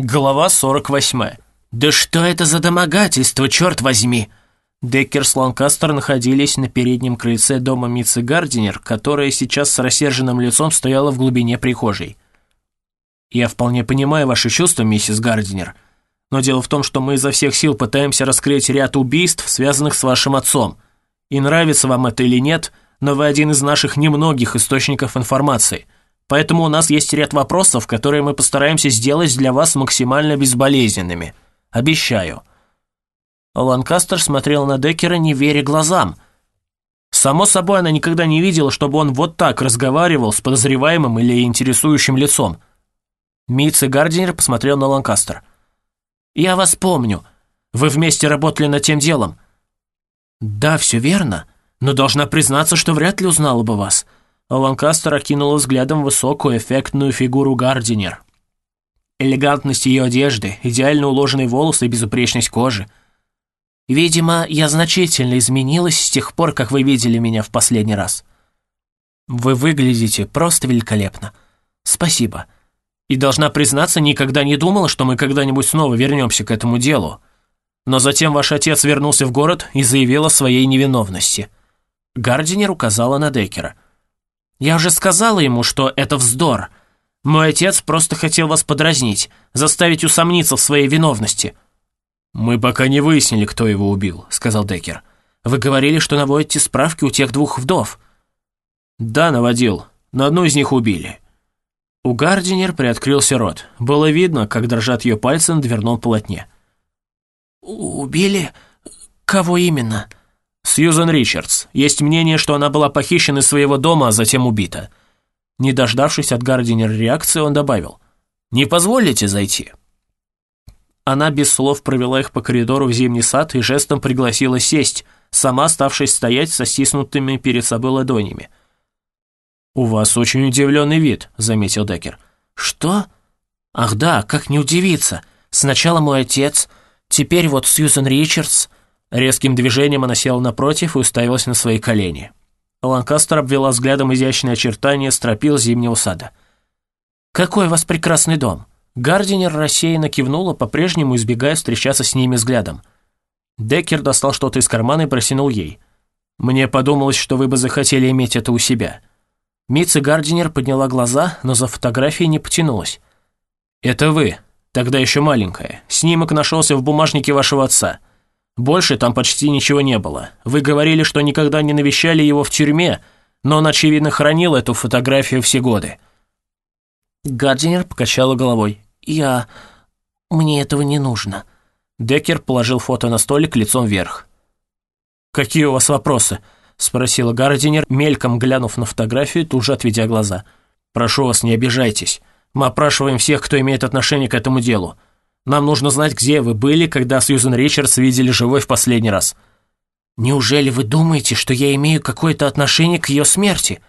Глава 48. «Да что это за домогательство, черт возьми!» Деккер с Ланкастер находились на переднем крыльце дома Митцы Гардинер, которая сейчас с рассерженным лицом стояла в глубине прихожей. «Я вполне понимаю ваши чувства, миссис Гардинер, но дело в том, что мы изо всех сил пытаемся раскрыть ряд убийств, связанных с вашим отцом. И нравится вам это или нет, но вы один из наших немногих источников информации – Поэтому у нас есть ряд вопросов, которые мы постараемся сделать для вас максимально безболезненными. Обещаю». Ланкастер смотрел на Деккера, не веря глазам. Само собой, она никогда не видела, чтобы он вот так разговаривал с подозреваемым или интересующим лицом. Митц и Гардинер посмотрел на Ланкастер. «Я вас помню. Вы вместе работали над тем делом». «Да, все верно, но должна признаться, что вряд ли узнала бы вас». Ланкастер окинула взглядом высокую эффектную фигуру Гардинер. Элегантность ее одежды, идеально уложенные волосы и безупречность кожи. Видимо, я значительно изменилась с тех пор, как вы видели меня в последний раз. Вы выглядите просто великолепно. Спасибо. И должна признаться, никогда не думала, что мы когда-нибудь снова вернемся к этому делу. Но затем ваш отец вернулся в город и заявил о своей невиновности. Гардинер указала на Деккера – я уже сказала ему, что это вздор. Мой отец просто хотел вас подразнить, заставить усомниться в своей виновности». «Мы пока не выяснили, кто его убил», — сказал Деккер. «Вы говорили, что наводите справки у тех двух вдов». «Да, наводил, но одну из них убили». У Гардинер приоткрылся рот. Было видно, как дрожат ее пальцы на дверном полотне. «Убили? Кого именно?» Сьюзен Ричардс. Есть мнение, что она была похищена из своего дома, а затем убита. Не дождавшись от Гардинера реакции, он добавил. «Не позволите зайти?» Она без слов провела их по коридору в зимний сад и жестом пригласила сесть, сама оставшись стоять со стиснутыми перед собой ладонями. «У вас очень удивленный вид», — заметил Деккер. «Что? Ах да, как не удивиться. Сначала мой отец, теперь вот Сьюзен Ричардс. Резким движением она села напротив и уставилась на свои колени. Ланкастер обвела взглядом изящные очертания стропил зимнего сада. «Какой у вас прекрасный дом!» Гардинер рассеянно кивнула, по-прежнему избегая встречаться с ними взглядом. Деккер достал что-то из кармана и протянул ей. «Мне подумалось, что вы бы захотели иметь это у себя». Митца Гардинер подняла глаза, но за фотографией не потянулась. «Это вы, тогда еще маленькая. Снимок нашелся в бумажнике вашего отца. Больше там почти ничего не было. Вы говорили, что никогда не навещали его в тюрьме, но он, очевидно, хранил эту фотографию все годы». Гардинер покачала головой. «Я... мне этого не нужно». Деккер положил фото на столик лицом вверх. «Какие у вас вопросы?» — спросила Гардинер, мельком глянув на фотографию, тут же отведя глаза. «Прошу вас, не обижайтесь. Мы опрашиваем всех, кто имеет отношение к этому делу. Нам нужно знать, где вы были, когда Сьюзен Ричардс видели живой в последний раз». «Неужели вы думаете, что я имею какое-то отношение к ее смерти?»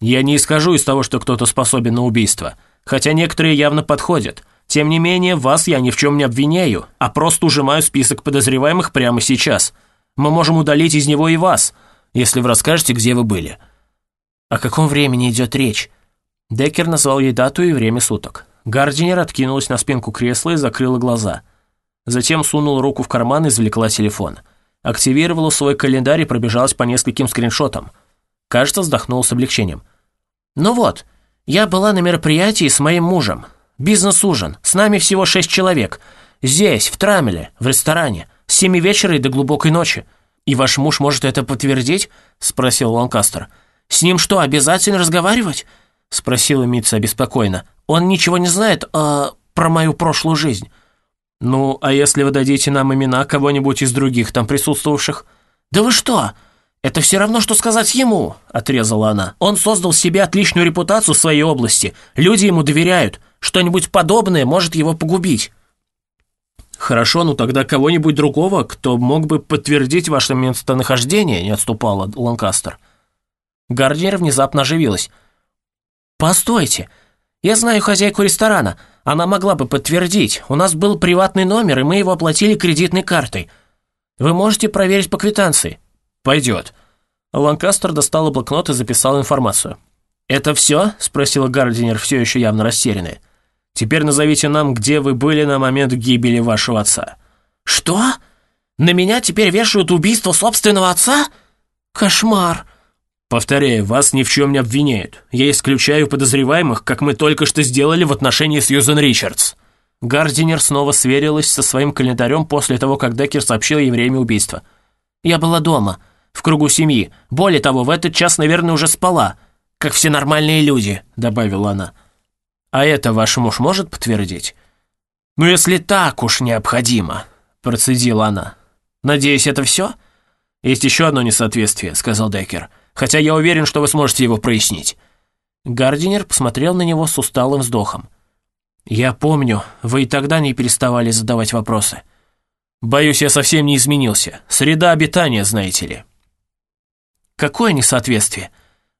«Я не исхожу из того, что кто-то способен на убийство, хотя некоторые явно подходят. Тем не менее, вас я ни в чем не обвиняю, а просто ужимаю список подозреваемых прямо сейчас. Мы можем удалить из него и вас, если вы расскажете, где вы были». «О каком времени идет речь?» Деккер назвал ей дату и время суток. Гардинер откинулась на спинку кресла и закрыла глаза. Затем сунула руку в карман и извлекла телефон. Активировала свой календарь и пробежалась по нескольким скриншотам. Кажется, вздохнула с облегчением. «Ну вот, я была на мероприятии с моим мужем. Бизнес-ужин. С нами всего шесть человек. Здесь, в Трамеле, в ресторане. С семи вечера и до глубокой ночи. И ваш муж может это подтвердить?» — спросил Ланкастер. «С ним что, обязательно разговаривать?» — спросила Митца обеспокоенно. Он ничего не знает а, про мою прошлую жизнь». «Ну, а если вы дадите нам имена кого-нибудь из других там присутствовавших?» «Да вы что? Это все равно, что сказать ему», — отрезала она. «Он создал себе отличную репутацию в своей области. Люди ему доверяют. Что-нибудь подобное может его погубить». «Хорошо, ну тогда кого-нибудь другого, кто мог бы подтвердить ваше местонахождение», — не отступала Ланкастер. Гарднер внезапно оживилась. «Постойте, я знаю хозяйку ресторана. Она могла бы подтвердить. У нас был приватный номер, и мы его оплатили кредитной картой. Вы можете проверить по квитанции». «Пойдет». Ланкастер достал блокнот и записал информацию. «Это все?» – спросила Гардинер, все еще явно растерянная. Теперь назовите нам, где вы были на момент гибели вашего отца». «Что? На меня теперь вешают убийство собственного отца? Кошмар!» «Повторяю, вас ни в чем не обвиняют. Я исключаю подозреваемых, как мы только что сделали в отношении Сьюзен Ричардс». Гардинер снова сверилась со своим календарем после того, как Деккер сообщил ей время убийства. «Я была дома, в кругу семьи. Более того, в этот час, наверное, уже спала, как все нормальные люди», — добавила она. «А это ваш муж может подтвердить?» «Ну, если так уж необходимо», — процедила она. «Надеюсь, это все?» «Есть еще одно несоответствие», — сказал Деккер. «Хотя я уверен, что вы сможете его прояснить». Гардинер посмотрел на него с усталым вздохом. «Я помню, вы и тогда не переставали задавать вопросы. Боюсь, я совсем не изменился. Среда обитания, знаете ли». «Какое несоответствие?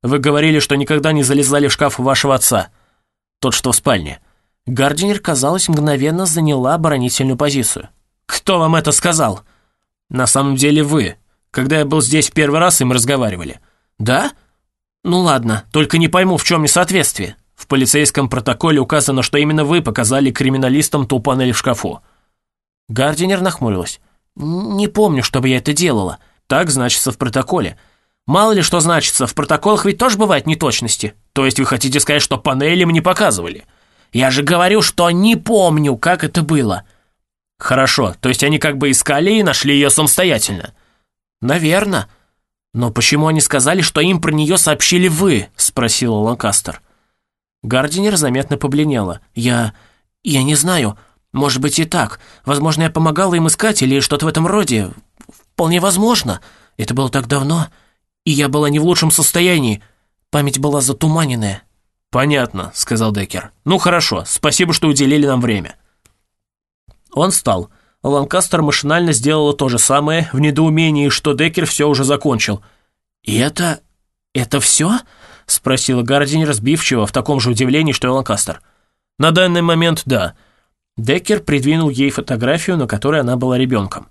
Вы говорили, что никогда не залезали в шкаф вашего отца. Тот, что в спальне». Гардинер, казалось, мгновенно заняла оборонительную позицию. «Кто вам это сказал?» «На самом деле вы, когда я был здесь в первый раз, и мы разговаривали». «Да? Ну ладно, только не пойму, в чем несоответствие». В полицейском протоколе указано, что именно вы показали криминалистам ту панель в шкафу». Гардинер нахмурилась. «Не помню, чтобы я это делала. Так значится в протоколе. Мало ли что значится, в протоколах ведь тоже бывают неточности. То есть вы хотите сказать, что панели мне показывали? Я же говорю, что не помню, как это было. Хорошо, то есть они как бы искали и нашли ее самостоятельно? Наверно. Но почему они сказали, что им про нее сообщили вы? Спросила Ланкастер. Гардинер заметно побледнела. Я... я не знаю. Может быть и так. Возможно, я помогала им искать или что-то в этом роде. Вполне возможно. Это было так давно и я была не в лучшем состоянии. Память была затуманенная». «Понятно», — сказал Деккер. «Ну хорошо, спасибо, что уделили нам время». Он встал. Ланкастер машинально сделала то же самое, в недоумении, что Деккер все уже закончил. «И это... это все?» — спросила Гардинер сбивчиво, в таком же удивлении, что и Ланкастер. «На данный момент, да». Деккер придвинул ей фотографию, на которой она была ребенком.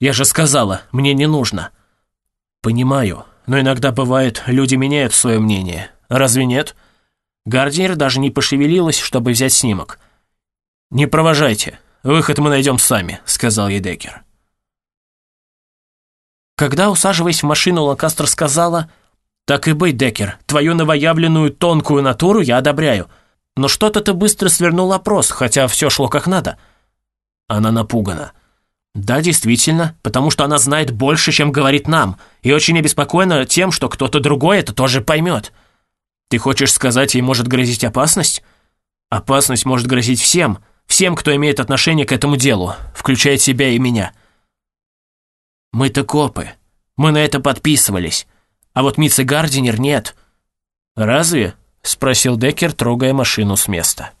«Я же сказала, мне не нужно». «Понимаю», но иногда бывает, люди меняют свое мнение. Разве нет? Гардинер даже не пошевелилась, чтобы взять снимок. «Не провожайте. Выход мы найдем сами», — сказал ей Деккер. Когда, усаживаясь в машину, Ланкастер сказала, «Так и быть, Деккер, твою новоявленную тонкую натуру я одобряю. Но что-то ты быстро свернул опрос, хотя все шло как надо». Она напугана. Да, действительно, потому что она знает больше, чем говорит нам, и очень обеспокоена тем, что кто-то другой это тоже поймет. Ты хочешь сказать, ей может грозить опасность? Опасность может грозить всем, всем, кто имеет отношение к этому делу, включая тебя и меня. Мы-то копы, мы на это подписывались, а вот Митца Гардинер нет. Разве? Спросил Деккер, трогая машину с места.